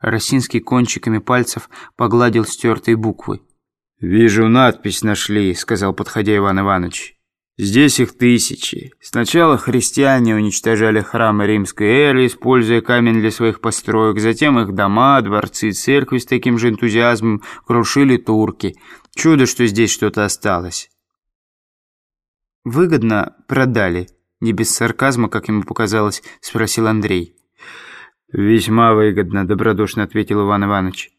Росинский кончиками пальцев погладил стертые буквы. «Вижу, надпись нашли», — сказал, подходя Иван Иванович. «Здесь их тысячи. Сначала христиане уничтожали храмы римской эры, используя камень для своих построек. Затем их дома, дворцы, церкви с таким же энтузиазмом крушили турки. Чудо, что здесь что-то осталось». «Выгодно продали», — не без сарказма, как ему показалось, спросил Андрей. «Весьма выгодно», — добродушно ответил Иван Иванович.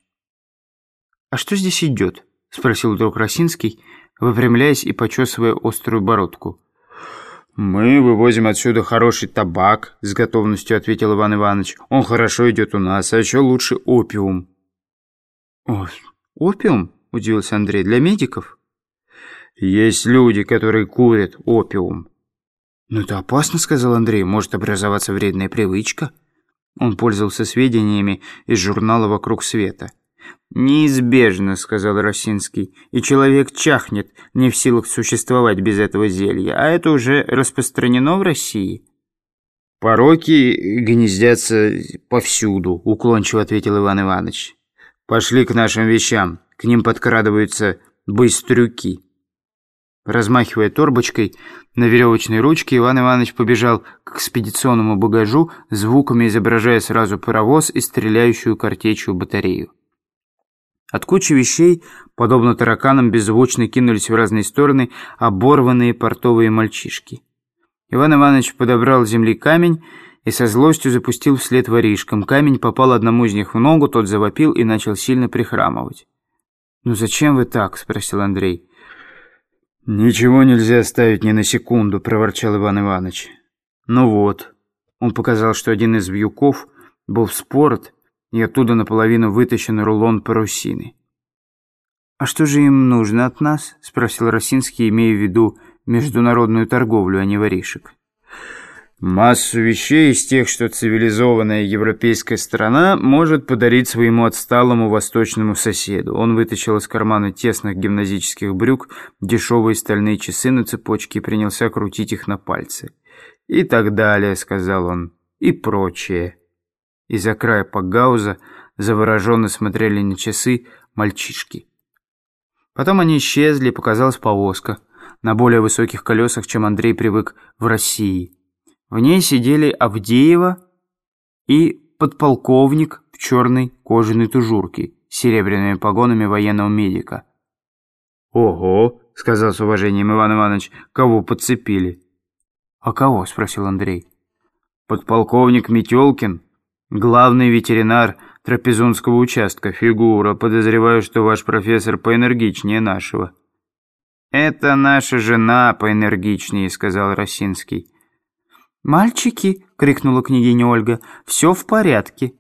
«А что здесь идет?» — спросил вдруг Росинский, выпрямляясь и почесывая острую бородку. «Мы вывозим отсюда хороший табак», — с готовностью ответил Иван Иванович. «Он хорошо идет у нас, а еще лучше опиум». «О, опиум?» — удивился Андрей. «Для медиков?» «Есть люди, которые курят опиум». «Ну это опасно», — сказал Андрей. «Может образоваться вредная привычка». Он пользовался сведениями из журнала «Вокруг света». «Неизбежно», — сказал Росинский, — «и человек чахнет, не в силах существовать без этого зелья, а это уже распространено в России». «Пороки гнездятся повсюду», — уклончиво ответил Иван Иванович. «Пошли к нашим вещам, к ним подкрадываются быстрюки». Размахивая торбочкой на веревочной ручке, Иван Иванович побежал к экспедиционному багажу, звуками изображая сразу паровоз и стреляющую картечью батарею. От кучи вещей, подобно тараканам, беззвучно кинулись в разные стороны оборванные портовые мальчишки. Иван Иванович подобрал с земли камень и со злостью запустил вслед воришкам. Камень попал одному из них в ногу, тот завопил и начал сильно прихрамывать. «Ну зачем вы так?» – спросил Андрей. «Ничего нельзя оставить ни на секунду», – проворчал Иван Иванович. «Ну вот». Он показал, что один из вьюков был вспорот, и оттуда наполовину вытащен рулон парусины. «А что же им нужно от нас?» – спросил Росинский, имея в виду международную торговлю, а не воришек. Массу вещей из тех, что цивилизованная европейская страна может подарить своему отсталому восточному соседу. Он вытащил из кармана тесных гимназических брюк дешевые стальные часы на цепочке и принялся крутить их на пальцы. «И так далее», — сказал он, — «и прочее». Из-за края Пагауза завороженно смотрели на часы мальчишки. Потом они исчезли, показалась повозка на более высоких колесах, чем Андрей привык в России. В ней сидели Авдеева и подполковник в черной кожаной тужурке с серебряными погонами военного медика. «Ого!» — сказал с уважением Иван Иванович. «Кого подцепили?» «А кого?» — спросил Андрей. «Подполковник Метелкин, главный ветеринар трапезунского участка, фигура. Подозреваю, что ваш профессор поэнергичнее нашего». «Это наша жена поэнергичнее», — сказал Росинский. «Мальчики!» — крикнула княгиня Ольга. «Все в порядке!»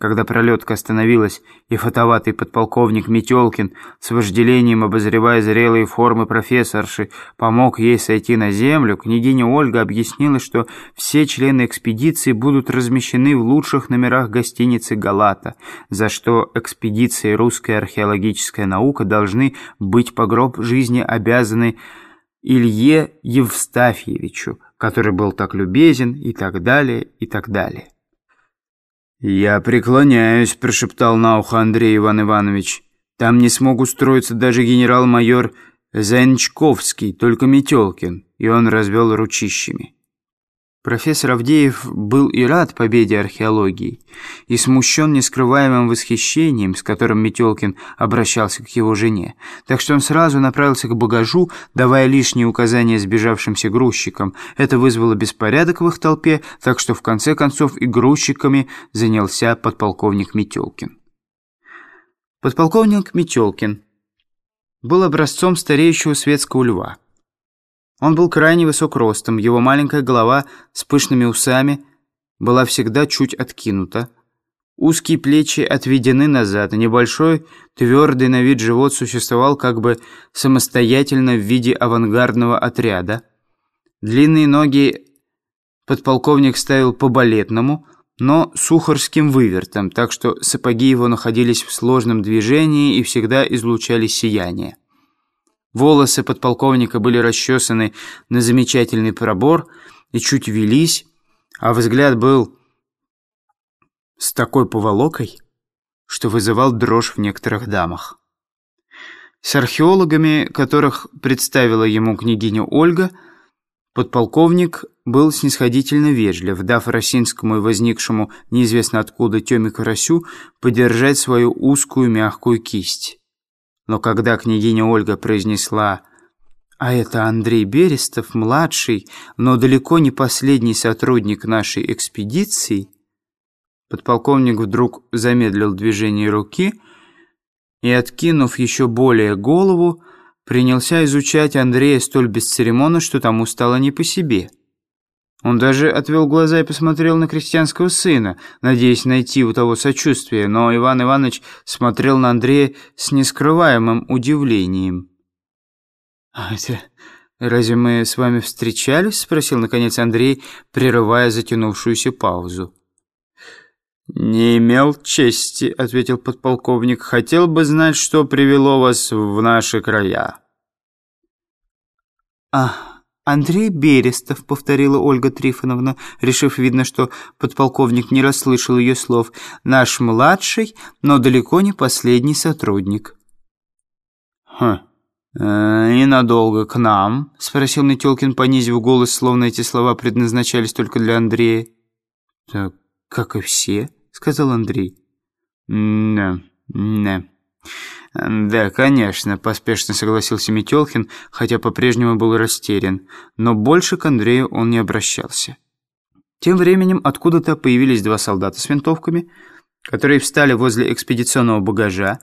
Когда пролетка остановилась, и фотоватый подполковник Метелкин, с вожделением обозревая зрелые формы профессорши, помог ей сойти на землю, княгиня Ольга объяснила, что все члены экспедиции будут размещены в лучших номерах гостиницы «Галата», за что экспедиция и русская археологическая наука должны быть по гроб жизни обязаны Илье Евстафьевичу, который был так любезен и так далее, и так далее. «Я преклоняюсь», – прошептал на ухо Андрей Иван Иванович. «Там не смог устроиться даже генерал-майор Занчковский, только Метелкин», и он развел ручищами. Профессор Авдеев был и рад победе археологии, и смущен нескрываемым восхищением, с которым Метелкин обращался к его жене, так что он сразу направился к багажу, давая лишние указания сбежавшимся грузчикам. Это вызвало беспорядок в их толпе, так что в конце концов и грузчиками занялся подполковник Метелкин. Подполковник Метелкин был образцом стареющего светского льва. Он был крайне высок ростом, его маленькая голова с пышными усами была всегда чуть откинута. Узкие плечи отведены назад, небольшой, твердый на вид живот существовал как бы самостоятельно в виде авангардного отряда. Длинные ноги подполковник ставил по-балетному, но сухарским вывертом, так что сапоги его находились в сложном движении и всегда излучали сияние. Волосы подполковника были расчесаны на замечательный пробор и чуть велись, а взгляд был с такой поволокой, что вызывал дрожь в некоторых дамах. С археологами, которых представила ему княгиня Ольга, подполковник был снисходительно вежлив, дав Росинскому и возникшему неизвестно откуда Тёме Карасю подержать свою узкую мягкую кисть. Но когда княгиня Ольга произнесла «А это Андрей Берестов, младший, но далеко не последний сотрудник нашей экспедиции», подполковник вдруг замедлил движение руки – и, откинув еще более голову, принялся изучать Андрея столь бесцеремонно, что тому стало не по себе. Он даже отвел глаза и посмотрел на крестьянского сына, надеясь найти у того сочувствие, но Иван Иванович смотрел на Андрея с нескрываемым удивлением. «А это... разве мы с вами встречались?» — спросил, наконец, Андрей, прерывая затянувшуюся паузу. «Не имел чести», — ответил подполковник. «Хотел бы знать, что привело вас в наши края». «А, Андрей Берестов», — повторила Ольга Трифоновна, решив, видно, что подполковник не расслышал ее слов. «Наш младший, но далеко не последний сотрудник». «Хм, э, и надолго к нам?» — спросил Метелкин, понизив голос, словно эти слова предназначались только для Андрея. «Так, как и все», — сказал Андрей. «Да, да». «Да, конечно», — поспешно согласился Метелкин, хотя по-прежнему был растерян, но больше к Андрею он не обращался. Тем временем откуда-то появились два солдата с винтовками, которые встали возле экспедиционного багажа.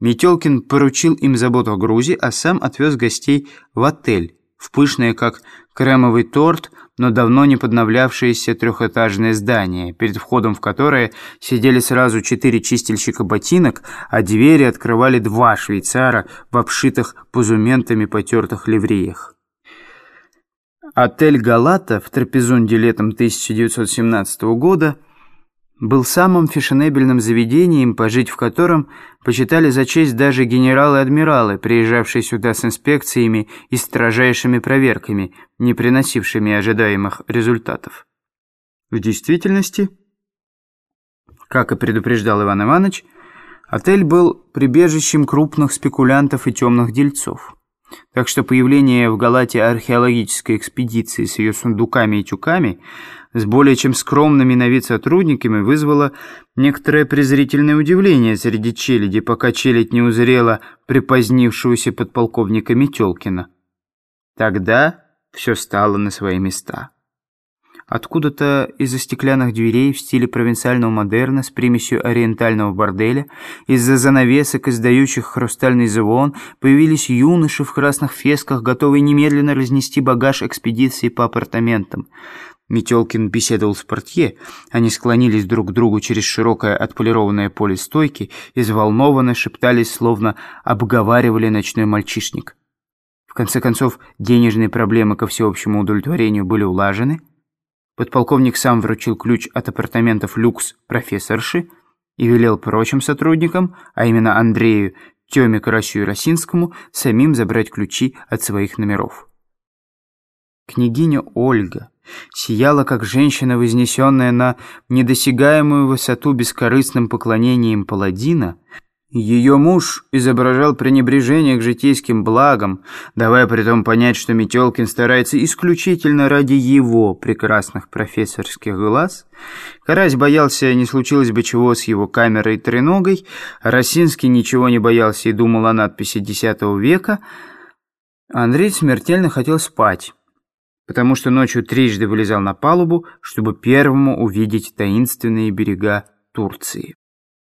Метелкин поручил им заботу о грузе, а сам отвез гостей в отель, в пышное, как кремовый торт, но давно не подновлявшееся трехэтажное здание, перед входом в которое сидели сразу четыре чистильщика ботинок, а двери открывали два швейцара в обшитых позументами потертых ливреях. Отель «Галата» в Трапезунде летом 1917 года – был самым фешенебельным заведением, пожить в котором почитали за честь даже генералы-адмиралы, приезжавшие сюда с инспекциями и строжайшими проверками, не приносившими ожидаемых результатов. В действительности, как и предупреждал Иван Иванович, отель был прибежищем крупных спекулянтов и темных дельцов. Так что появление в Галате археологической экспедиции с ее сундуками и тюками с более чем скромными на вид сотрудниками вызвало некоторое презрительное удивление среди челяди, пока челядь не узрела припозднившегося подполковника Метелкина. Тогда все стало на свои места. Откуда-то из-за стеклянных дверей в стиле провинциального модерна с примесью ориентального борделя, из-за занавесок, издающих хрустальный звон, появились юноши в красных фесках, готовые немедленно разнести багаж экспедиции по апартаментам. Метелкин беседовал с портье, они склонились друг к другу через широкое отполированное поле стойки и взволнованно шептались, словно обговаривали ночной мальчишник. В конце концов, денежные проблемы ко всеобщему удовлетворению были улажены – Подполковник сам вручил ключ от апартаментов люкс профессорши и велел прочим сотрудникам, а именно Андрею, Тёме Карасю и Росинскому, самим забрать ключи от своих номеров. Княгиня Ольга сияла, как женщина, вознесенная на недосягаемую высоту бескорыстным поклонением паладина, ее муж изображал пренебрежение к житейским благам, давая при том понять, что Метелкин старается исключительно ради его прекрасных профессорских глаз. Карась боялся, не случилось бы чего с его камерой треногой, Росинский ничего не боялся и думал о надписи X века. Андрей смертельно хотел спать, потому что ночью трижды вылезал на палубу, чтобы первому увидеть таинственные берега Турции.